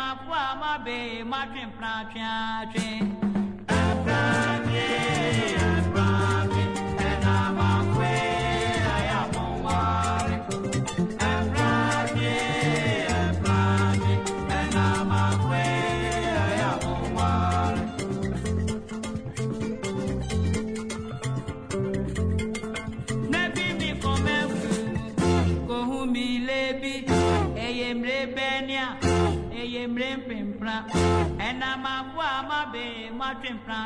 မှာကွာမဘေးမတွင်ပနာဖြာချင်း ena ma kwa ma be ma twimpra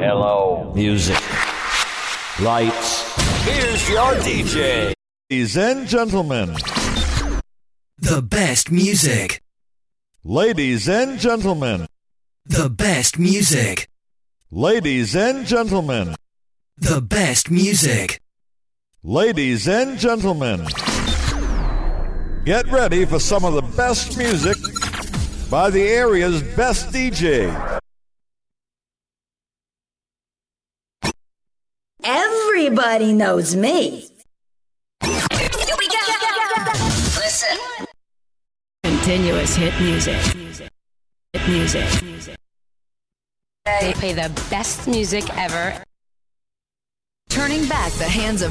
Hello. Music. Lights. Here's your DJ. Ladies and gentlemen, The best music. ladies and gentlemen, The best music. ladies and gentlemen, The best music. ladies and gentlemen. Get ready for some of the best music by the area's best DJ. Everybody knows me. Continuous hit music. Hit music. They play the best music ever. Turning back the hands of